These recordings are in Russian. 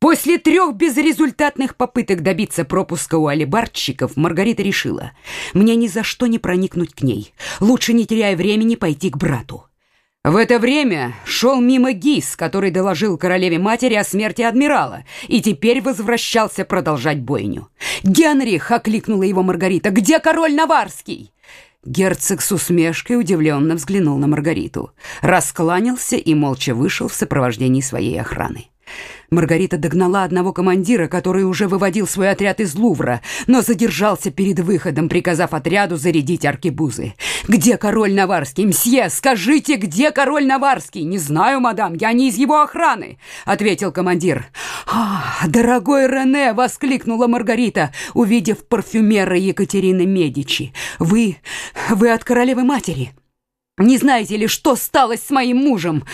После трех безрезультатных попыток добиться пропуска у алибарщиков, Маргарита решила, мне ни за что не проникнуть к ней. Лучше, не теряя времени, пойти к брату. В это время шел мимо Гис, который доложил королеве-матери о смерти адмирала и теперь возвращался продолжать бойню. «Генрих!» — окликнула его Маргарита. «Где король Наварский?» Герцог с усмешкой удивленно взглянул на Маргариту, раскланялся и молча вышел в сопровождении своей охраны. Маргарита догнала одного командира, который уже выводил свой отряд из Лувра, но задержался перед выходом, приказав отряду зарядить аркебузы. «Где король Наварский? Мсье, скажите, где король Наварский?» «Не знаю, мадам, я не из его охраны», — ответил командир. «А, дорогой Рене!» — воскликнула Маргарита, увидев парфюмера Екатерины Медичи. «Вы... вы от королевы-матери. Не знаете ли, что стало с моим мужем?»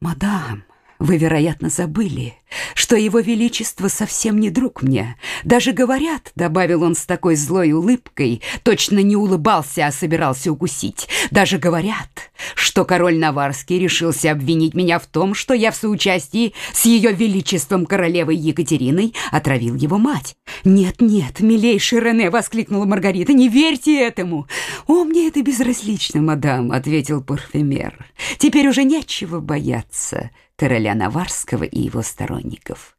«Мадам, вы, вероятно, забыли, что его величество совсем не друг мне. Даже говорят, добавил он с такой злой улыбкой, точно не улыбался, а собирался укусить. Даже говорят, что король Наварский решился обвинить меня в том, что я в соучастии с ее величеством королевой Екатериной отравил его мать. Нет, нет, милейший Рене, воскликнула Маргарита, не верьте этому. О, мне это безразлично, мадам, ответил парфюмер. Теперь уже нечего бояться короля Наварского и его сторонников.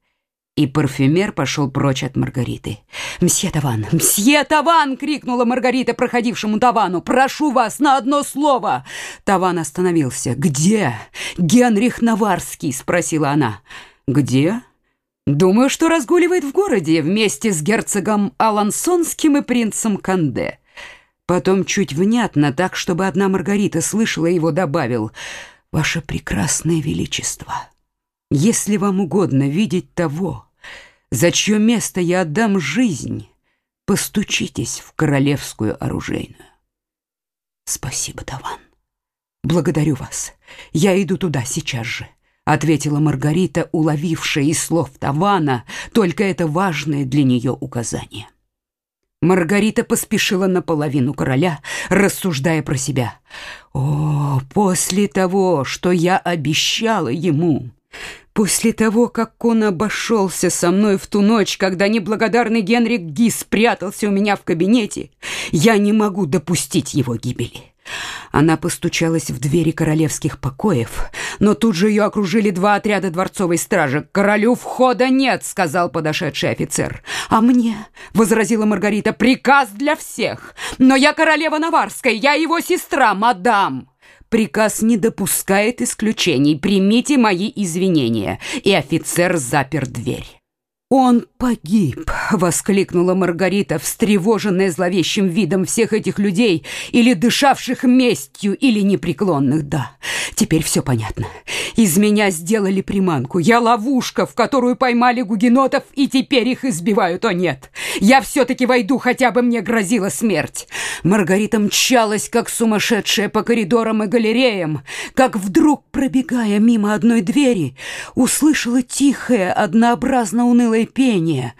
И парфюмер пошел прочь от Маргариты. «Мсье Таван! Мсье Таван!» — крикнула Маргарита проходившему Тавану. «Прошу вас на одно слово!» Таван остановился. «Где? Генрих Наварский?» — спросила она. «Где?» «Думаю, что разгуливает в городе вместе с герцогом Алансонским и принцем Канде». Потом чуть внятно, так, чтобы одна Маргарита слышала его, добавил — Ваше прекрасное величество, если вам угодно видеть того, за чье место я отдам жизнь, постучитесь в королевскую оружейную. Спасибо, Таван. Благодарю вас. Я иду туда сейчас же, ответила Маргарита, уловившая из слов Тавана только это важное для нее указание. Маргарита поспешила наполовину короля, рассуждая про себя. «О, после того, что я обещала ему, после того, как он обошелся со мной в ту ночь, когда неблагодарный Генрих Ги спрятался у меня в кабинете, я не могу допустить его гибели. Она постучалась в двери королевских покоев, но тут же ее окружили два отряда дворцовой стражи. «Королю входа нет», — сказал подошедший офицер. «А мне», — возразила Маргарита, — «приказ для всех. Но я королева Наварская, я его сестра, мадам». Приказ не допускает исключений. Примите мои извинения. И офицер запер дверь. «Он погиб!» — воскликнула Маргарита, встревоженная зловещим видом всех этих людей, или дышавших местью, или непреклонных. «Да, теперь все понятно. Из меня сделали приманку. Я ловушка, в которую поймали гугенотов, и теперь их избивают. О нет! Я все-таки войду, хотя бы мне грозила смерть!» Маргарита мчалась, как сумасшедшая по коридорам и галереям, как вдруг, пробегая мимо одной двери, услышала тихое, однообразно унылое унылое пение.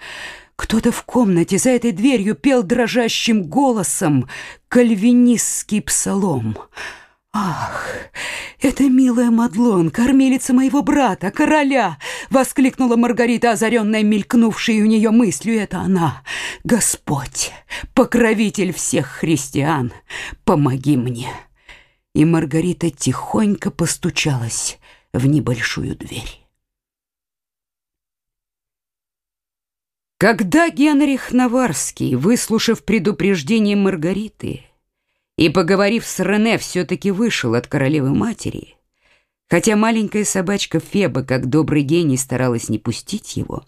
Кто-то в комнате за этой дверью пел дрожащим голосом кальвинистский псалом. «Ах, это милая Мадлон, кормилица моего брата, короля!» — воскликнула Маргарита, озаренная мелькнувшей у нее мыслью. «Это она! Господь, покровитель всех христиан, помоги мне!» И Маргарита тихонько постучалась в небольшую дверь. Когда Генрих Наварский, выслушав предупреждение Маргариты и поговорив с Рене, все-таки вышел от королевы-матери, хотя маленькая собачка Феба, как добрый гений, старалась не пустить его,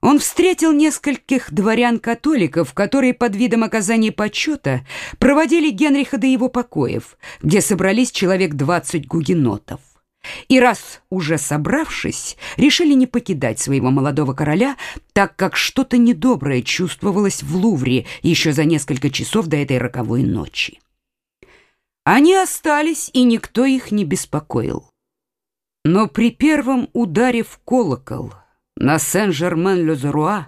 он встретил нескольких дворян-католиков, которые под видом оказания почета проводили Генриха до его покоев, где собрались человек двадцать гугенотов. И раз уже собравшись, решили не покидать своего молодого короля, так как что-то недоброе чувствовалось в Лувре еще за несколько часов до этой роковой ночи. Они остались, и никто их не беспокоил. Но при первом ударе в колокол на Сен-Жермен-Ле-Зеруа,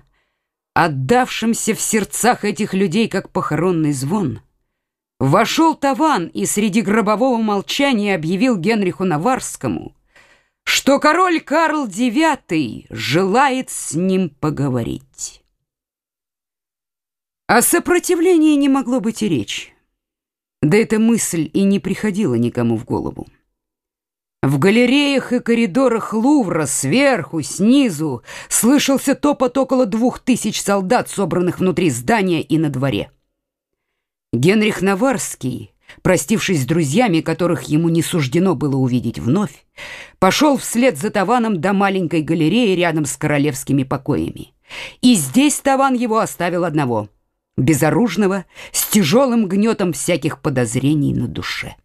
отдавшемся в сердцах этих людей как похоронный звон, Вошел Таван и среди гробового молчания объявил Генриху Наварскому, что король Карл IX желает с ним поговорить. О сопротивлении не могло быть и речи. Да эта мысль и не приходила никому в голову. В галереях и коридорах Лувра сверху, снизу слышался топот около двух тысяч солдат, собранных внутри здания и на дворе. Генрих Наварский, простившись с друзьями, которых ему не суждено было увидеть вновь, пошел вслед за Таваном до маленькой галереи рядом с королевскими покоями. И здесь Таван его оставил одного, безоружного, с тяжелым гнетом всяких подозрений на душе.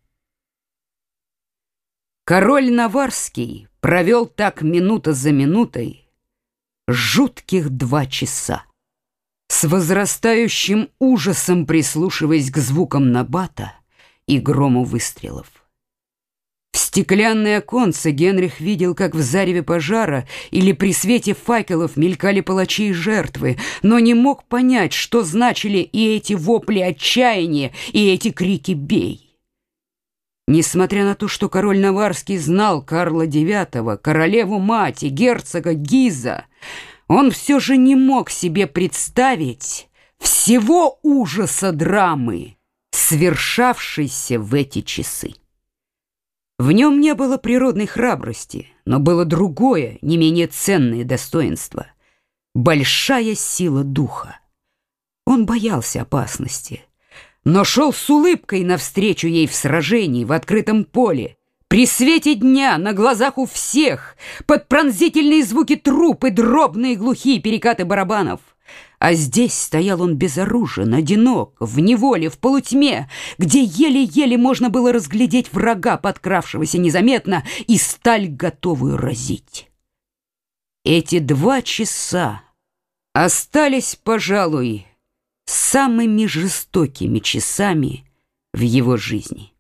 Король Наварский провел так минута за минутой жутких два часа, с возрастающим ужасом прислушиваясь к звукам набата и грому выстрелов. В стеклянное оконце Генрих видел, как в зареве пожара или при свете факелов мелькали палачи и жертвы, но не мог понять, что значили и эти вопли отчаяния, и эти крики «бей». Несмотря на то, что король Наварский знал Карла IX, королеву-мать и герцога Гиза, он все же не мог себе представить всего ужаса драмы, свершавшейся в эти часы. В нем не было природной храбрости, но было другое, не менее ценное достоинство — большая сила духа. Он боялся опасности — но шел с улыбкой навстречу ей в сражении в открытом поле, при свете дня, на глазах у всех, под пронзительные звуки труп и дробные глухие перекаты барабанов. А здесь стоял он безоружен, одинок, в неволе, в полутьме, где еле-еле можно было разглядеть врага, подкравшегося незаметно, и сталь, готовую разить. Эти два часа остались, пожалуй, самыми жестокими часами в его жизни.